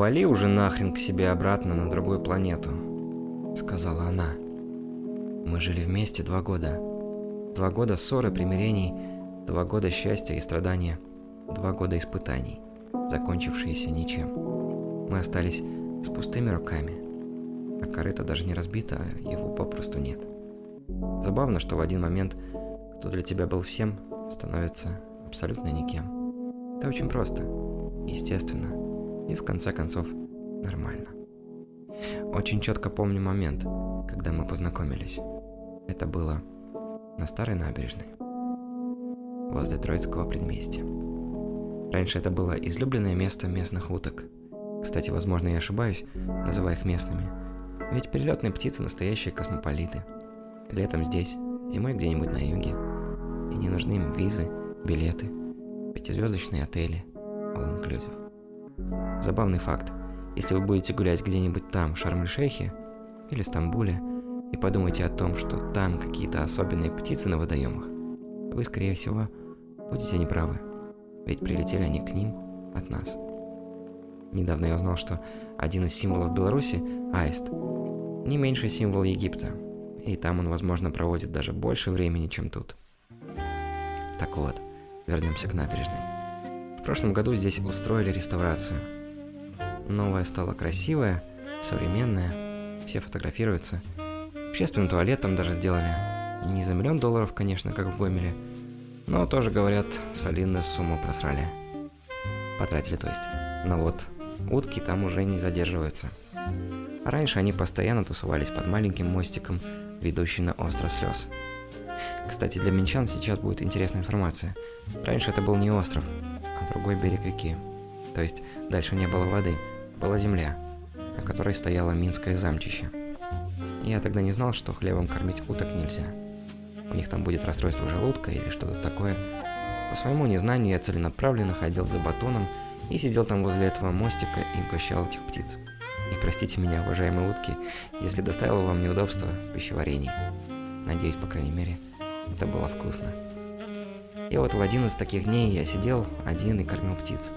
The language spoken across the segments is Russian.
«Вали уже нахрен к себе обратно на другую планету», — сказала она. Мы жили вместе два года. Два года ссоры, примирений, два года счастья и страдания, два года испытаний, закончившиеся ничем. Мы остались с пустыми руками, а корыто даже не разбито, а его попросту нет. Забавно, что в один момент, кто для тебя был всем, становится абсолютно никем. Это очень просто, естественно, и в конце концов нормально. Очень четко помню момент, когда мы познакомились. Это было на старой набережной, возле Троицкого предместья. Раньше это было излюбленное место местных уток. Кстати, возможно, я ошибаюсь, называя их местными. Ведь перелетные птицы настоящие космополиты. Летом здесь, зимой где-нибудь на юге. И не нужны им визы, билеты, пятизвездочные отели, all inclusive. Забавный факт. Если вы будете гулять где-нибудь там, в Шарм-эль-Шейхе или Стамбуле, и подумайте о том, что там какие-то особенные птицы на водоемах, вы, скорее всего, будете неправы. Ведь прилетели они к ним от нас. Недавно я узнал, что один из символов Беларуси – аист. Не меньше символ Египта. И там он, возможно, проводит даже больше времени, чем тут. Так вот, вернемся к набережной. В прошлом году здесь устроили реставрацию. Новая стала красивая, современная, все фотографируются. Общественный туалет там даже сделали. Не за миллион долларов, конечно, как в Гомеле, но тоже, говорят, солидную сумму просрали. Потратили, то есть. Но вот, утки там уже не задерживаются. Раньше они постоянно тусовались под маленьким мостиком, ведущий на остров слез. Кстати, для минчан сейчас будет интересная информация. Раньше это был не остров, а другой берег реки. То есть дальше не было воды, была земля, на которой стояло Минское замчище. Я тогда не знал, что хлебом кормить уток нельзя. У них там будет расстройство желудка или что-то такое. По своему незнанию я целенаправленно ходил за батоном и сидел там возле этого мостика и угощал этих птиц. И простите меня, уважаемые утки, если доставил вам неудобства в пищеварении. Надеюсь, по крайней мере, это было вкусно. И вот в один из таких дней я сидел один и кормил птиц.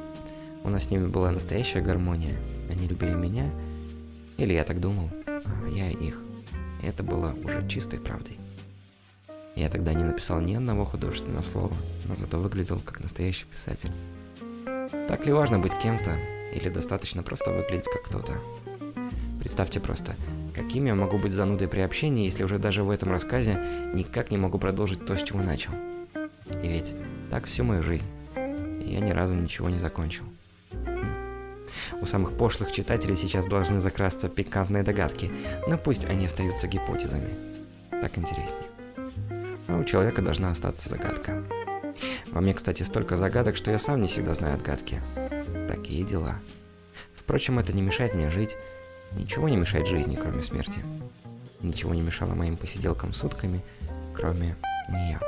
У нас с ними была настоящая гармония. Они любили меня, или я так думал, а я их. И это было уже чистой правдой. Я тогда не написал ни одного художественного слова, но зато выглядел как настоящий писатель. Так ли важно быть кем-то, или достаточно просто выглядеть как кто-то? Представьте просто, каким я могу быть занудой при общении, если уже даже в этом рассказе никак не могу продолжить то, с чего начал. И ведь так всю мою жизнь. И я ни разу ничего не закончил. У самых пошлых читателей сейчас должны закрасться пикантные догадки, но пусть они остаются гипотезами. Так интереснее а у человека должна остаться загадка. Во мне, кстати, столько загадок, что я сам не всегда знаю отгадки. Такие дела. Впрочем, это не мешает мне жить. Ничего не мешает жизни, кроме смерти. Ничего не мешало моим посиделкам сутками, кроме нее.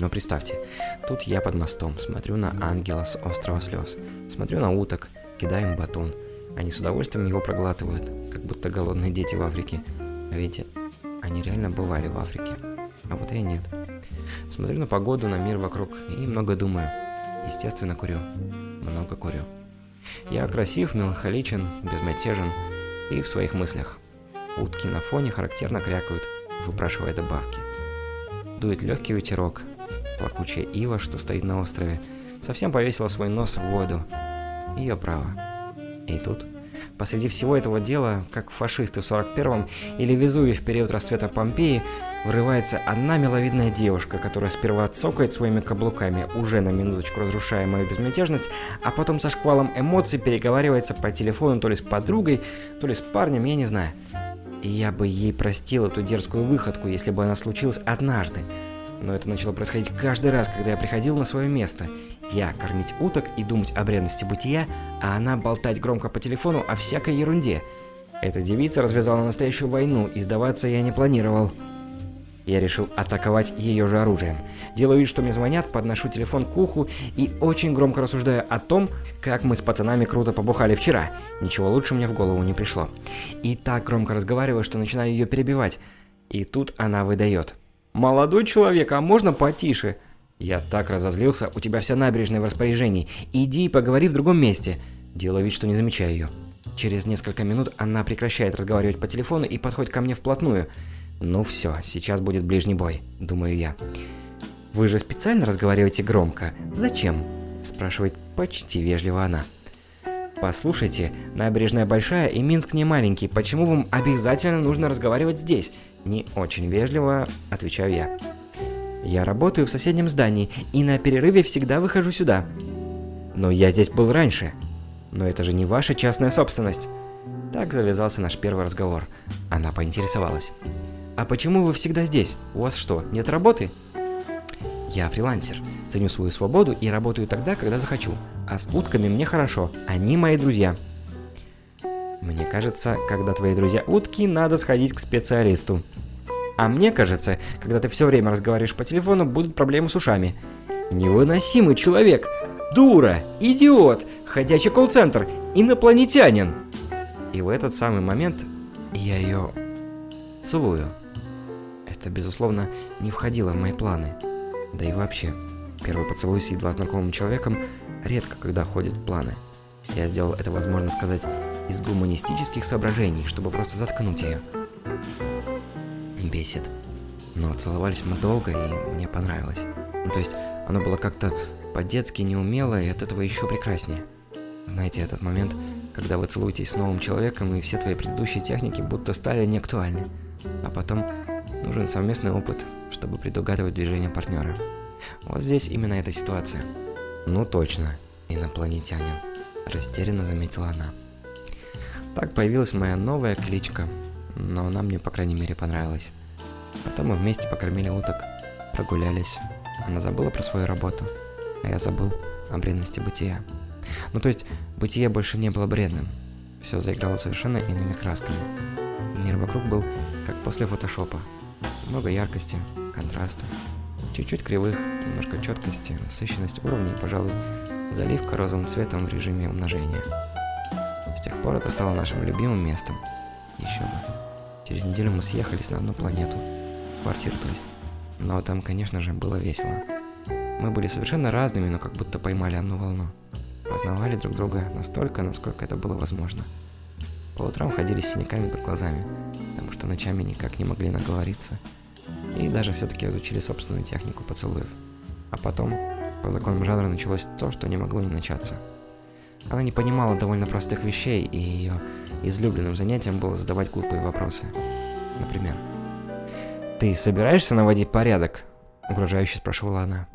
Но представьте, тут я под мостом, смотрю на ангела с острова слез, смотрю на уток, кидаю им батон. Они с удовольствием его проглатывают, как будто голодные дети в Африке. А ведь они реально бывали в Африке а вот я нет. Смотрю на погоду, на мир вокруг и много думаю. Естественно, курю. Много курю. Я красив, меланхоличен, безмятежен и в своих мыслях. Утки на фоне характерно крякают, выпрашивая добавки. Дует легкий ветерок. Плакучая ива, что стоит на острове, совсем повесила свой нос в воду. Ее право. И тут, посреди всего этого дела, как фашисты в 41-м или Везувий в период расцвета Помпеи, врывается одна миловидная девушка, которая сперва цокает своими каблуками, уже на минуточку разрушая мою безмятежность, а потом со шквалом эмоций переговаривается по телефону то ли с подругой, то ли с парнем, я не знаю. И я бы ей простил эту дерзкую выходку, если бы она случилась однажды. Но это начало происходить каждый раз, когда я приходил на свое место. Я кормить уток и думать о бренности бытия, а она болтать громко по телефону о всякой ерунде. Эта девица развязала настоящую войну, и сдаваться я не планировал. Я решил атаковать ее же оружием. Делаю вид, что мне звонят, подношу телефон к уху и очень громко рассуждаю о том, как мы с пацанами круто побухали вчера. Ничего лучше мне в голову не пришло. И так громко разговариваю, что начинаю ее перебивать. И тут она выдает. «Молодой человек, а можно потише?» Я так разозлился, у тебя вся набережная в распоряжении. Иди и поговори в другом месте. Делаю вид, что не замечаю ее. Через несколько минут она прекращает разговаривать по телефону и подходит ко мне вплотную. Ну все, сейчас будет ближний бой, думаю я. Вы же специально разговариваете громко. Зачем? Спрашивает почти вежливо она. Послушайте, набережная большая и Минск не маленький, почему вам обязательно нужно разговаривать здесь? Не очень вежливо, отвечаю я. Я работаю в соседнем здании и на перерыве всегда выхожу сюда. Но я здесь был раньше. Но это же не ваша частная собственность. Так завязался наш первый разговор. Она поинтересовалась. А почему вы всегда здесь? У вас что, нет работы? Я фрилансер. Ценю свою свободу и работаю тогда, когда захочу. А с утками мне хорошо. Они мои друзья. Мне кажется, когда твои друзья утки, надо сходить к специалисту. А мне кажется, когда ты все время разговариваешь по телефону, будут проблемы с ушами. Невыносимый человек. Дура, идиот, ходячий колл-центр, инопланетянин. И в этот самый момент я ее целую. Это, безусловно, не входило в мои планы. Да и вообще, первый поцелуй с едва знакомым человеком редко когда входит в планы. Я сделал это, возможно сказать, из гуманистических соображений, чтобы просто заткнуть ее. Бесит. Но целовались мы долго, и мне понравилось. Ну, то есть, оно было как-то по-детски неумело, и от этого еще прекраснее. Знаете, этот момент, когда вы целуетесь с новым человеком, и все твои предыдущие техники будто стали неактуальны. А потом нужен совместный опыт, чтобы предугадывать движение партнера. Вот здесь именно эта ситуация. Ну точно, инопланетянин, растерянно заметила она. Так появилась моя новая кличка, но она мне, по крайней мере, понравилась. Потом мы вместе покормили уток, прогулялись. Она забыла про свою работу, а я забыл о бредности бытия. Ну то есть, бытие больше не было бредным. Все заиграло совершенно иными красками. Мир вокруг был как после фотошопа. Много яркости, контраста, чуть-чуть кривых, немножко четкости, насыщенность уровней, пожалуй, заливка розовым цветом в режиме умножения. С тех пор это стало нашим любимым местом. Еще бы. Через неделю мы съехались на одну планету. Квартиру, то есть. Но там, конечно же, было весело. Мы были совершенно разными, но как будто поймали одну волну. Познавали друг друга настолько, насколько это было возможно. По утрам ходили с синяками под глазами, что ночами никак не могли наговориться. И даже все-таки разучили собственную технику поцелуев. А потом, по законам жанра, началось то, что не могло не начаться. Она не понимала довольно простых вещей, и ее излюбленным занятием было задавать глупые вопросы. Например, «Ты собираешься наводить порядок?» – угрожающе спрашивала она.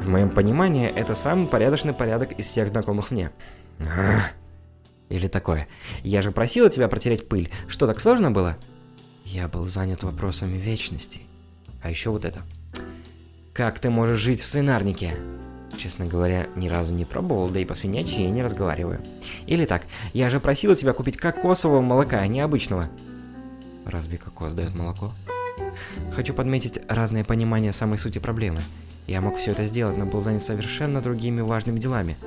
В моем понимании, это самый порядочный порядок из всех знакомых мне. Или такое. Я же просила тебя протереть пыль. Что, так сложно было? Я был занят вопросами вечности. А еще вот это. Как ты можешь жить в свинарнике? Честно говоря, ни разу не пробовал, да и по свинячьи я не разговариваю. Или так, я же просила тебя купить кокосового молока, а не обычного. Разве кокос дает молоко? Хочу подметить разное понимание самой сути проблемы. Я мог все это сделать, но был занят совершенно другими важными делами.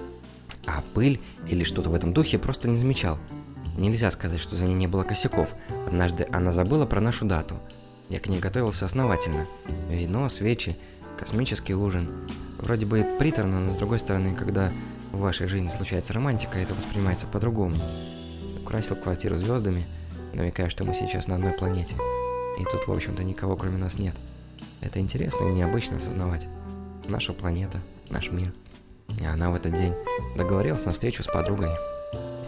А пыль или что-то в этом духе просто не замечал. Нельзя сказать, что за ней не было косяков. Однажды она забыла про нашу дату. Я к ней готовился основательно. Вино, свечи, космический ужин. Вроде бы приторно, но с другой стороны, когда в вашей жизни случается романтика, это воспринимается по-другому. Украсил квартиру звездами, намекая, что мы сейчас на одной планете. И тут, в общем-то, никого кроме нас нет. Это интересно и необычно осознавать. Наша планета, наш мир. И она в этот день договорилась на встречу с подругой.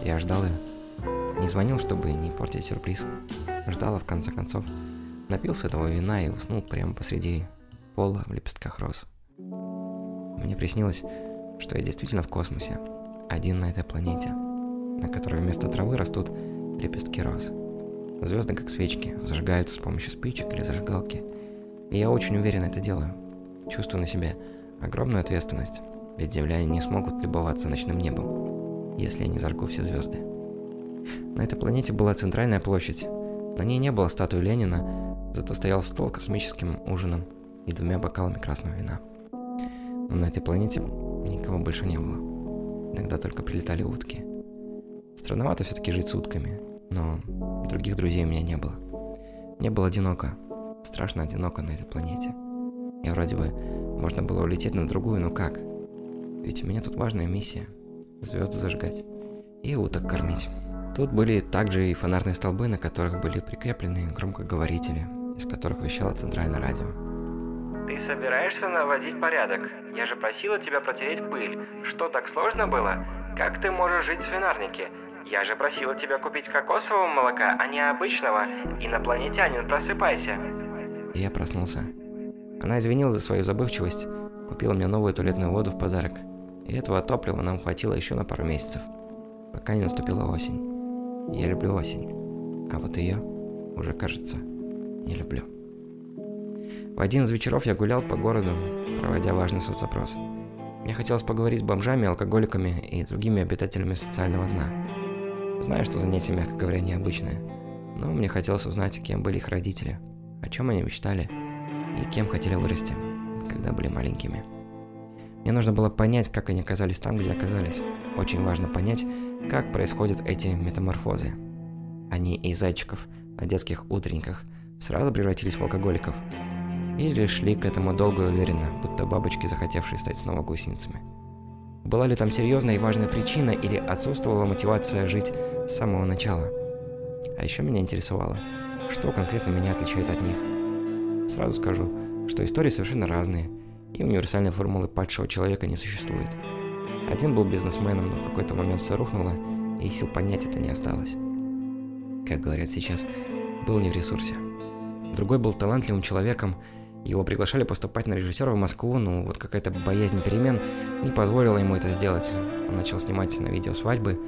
Я ждал ее. Не звонил, чтобы не портить сюрприз. Ждал, а в конце концов напился этого вина и уснул прямо посреди пола в лепестках роз. Мне приснилось, что я действительно в космосе, один на этой планете, на которой вместо травы растут лепестки роз. Звезды, как свечки, зажигаются с помощью спичек или зажигалки. И я очень уверенно это делаю. Чувствую на себе огромную ответственность, ведь земляне не смогут любоваться ночным небом, если я не зажгу все звезды. На этой планете была центральная площадь. На ней не было статуи Ленина, зато стоял стол космическим ужином и двумя бокалами красного вина. Но на этой планете никого больше не было. Иногда только прилетали утки. Странновато все-таки жить с утками, но других друзей у меня не было. Мне было одиноко, страшно одиноко на этой планете. И вроде бы можно было улететь на другую, но как? Ведь у меня тут важная миссия – звезды зажигать. и уток кормить. Тут были также и фонарные столбы, на которых были прикреплены громкоговорители, из которых вещало центральное радио. Ты собираешься наводить порядок? Я же просила тебя протереть пыль. Что, так сложно было? Как ты можешь жить в свинарнике? Я же просила тебя купить кокосового молока, а не обычного. Инопланетянин, просыпайся. И я проснулся. Она извинилась за свою забывчивость, купила мне новую туалетную воду в подарок. И этого топлива нам хватило еще на пару месяцев, пока не наступила осень. Я люблю осень, а вот ее уже, кажется, не люблю. В один из вечеров я гулял по городу, проводя важный соцопрос. Мне хотелось поговорить с бомжами, алкоголиками и другими обитателями социального дна. Знаю, что занятие, мягко говоря, необычное, но мне хотелось узнать, кем были их родители, о чем они мечтали и кем хотели вырасти, когда были маленькими. Мне нужно было понять, как они оказались там, где оказались. Очень важно понять, как происходят эти метаморфозы. Они из зайчиков на детских утренниках сразу превратились в алкоголиков. Или шли к этому долго и уверенно, будто бабочки, захотевшие стать снова гусеницами. Была ли там серьезная и важная причина, или отсутствовала мотивация жить с самого начала? А еще меня интересовало, что конкретно меня отличает от них. Сразу скажу, что истории совершенно разные, и универсальной формулы падшего человека не существует. Один был бизнесменом, но в какой-то момент все рухнуло, и сил понять это не осталось. Как говорят сейчас, был не в ресурсе. Другой был талантливым человеком, его приглашали поступать на режиссера в Москву, но вот какая-то боязнь перемен не позволила ему это сделать. Он начал снимать на видео свадьбы,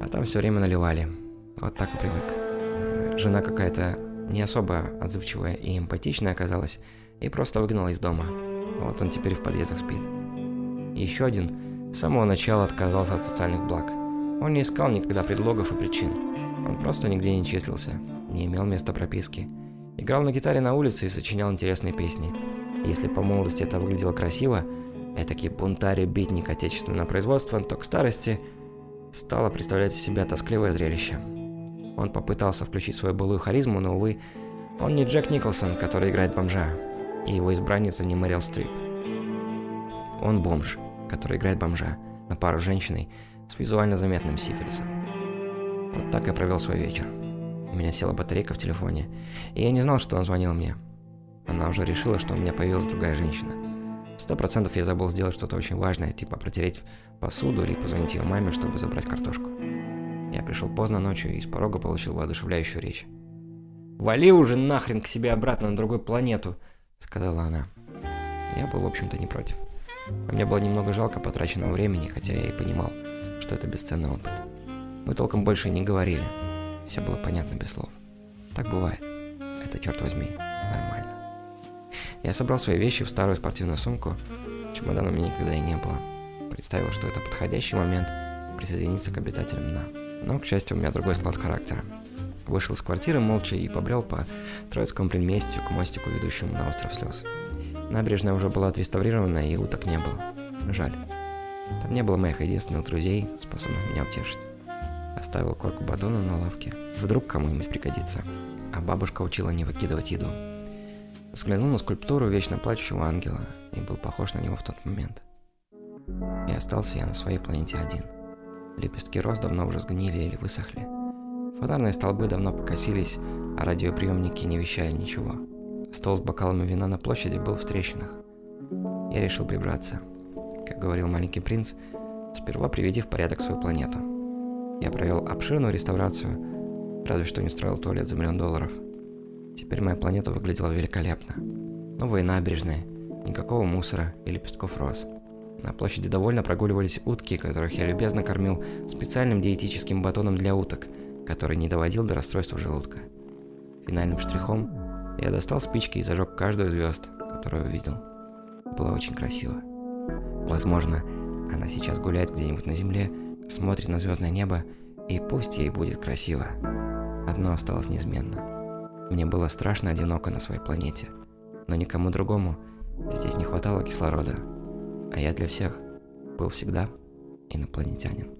а там все время наливали. Вот так и привык. Жена какая-то не особо отзывчивая и эмпатичная оказалась, и просто выгнала из дома. Вот он теперь в подъездах спит. Еще один с самого начала отказался от социальных благ. Он не искал никогда предлогов и причин. Он просто нигде не числился, не имел места прописки. Играл на гитаре на улице и сочинял интересные песни. Если по молодости это выглядело красиво, этакий бунтарь и битник отечественного производства, то к старости стало представлять из себя тоскливое зрелище. Он попытался включить свою былую харизму, но, увы, он не Джек Николсон, который играет бомжа, и его избранница не Мэрил Стрип. Он бомж, который играет бомжа, на пару с женщиной с визуально заметным сифилисом. Вот так я провел свой вечер. У меня села батарейка в телефоне, и я не знал, что он звонил мне. Она уже решила, что у меня появилась другая женщина. Сто процентов я забыл сделать что-то очень важное, типа протереть посуду или позвонить ее маме, чтобы забрать картошку. Я пришел поздно ночью и с порога получил воодушевляющую речь. «Вали уже нахрен к себе обратно на другую планету!» — сказала она. Я был, в общем-то, не против. А мне было немного жалко потраченного времени, хотя я и понимал, что это бесценный опыт. Мы толком больше не говорили. Все было понятно без слов. Так бывает. Это, черт возьми, нормально. Я собрал свои вещи в старую спортивную сумку. Чемодана у меня никогда и не было. Представил, что это подходящий момент присоединиться к обитателям дна. Но, к счастью, у меня другой склад характера. Вышел из квартиры молча и побрел по Троицкому предместью к мостику, ведущему на остров слез. Набережная уже была отреставрирована, и уток не было. Жаль. Там не было моих единственных друзей, способных меня утешить. Оставил корку батона на лавке. Вдруг кому-нибудь пригодится. А бабушка учила не выкидывать еду. Взглянул на скульптуру вечно плачущего ангела и был похож на него в тот момент. И остался я на своей планете один. Лепестки роз давно уже сгнили или высохли. Фонарные столбы давно покосились, а радиоприемники не вещали ничего. Стол с бокалами вина на площади был в трещинах. Я решил прибраться. Как говорил маленький принц, сперва приведи в порядок свою планету. Я провел обширную реставрацию, разве что не строил туалет за миллион долларов. Теперь моя планета выглядела великолепно. Новые набережные, никакого мусора и лепестков роз. На площади довольно прогуливались утки, которых я любезно кормил специальным диетическим батоном для уток, который не доводил до расстройства желудка. Финальным штрихом я достал спички и зажег каждую звезд, которую увидел. Было очень красиво. Возможно, она сейчас гуляет где-нибудь на земле, смотрит на звездное небо, и пусть ей будет красиво. Одно осталось неизменно. Мне было страшно одиноко на своей планете, но никому другому здесь не хватало кислорода, а я для всех был всегда инопланетянин.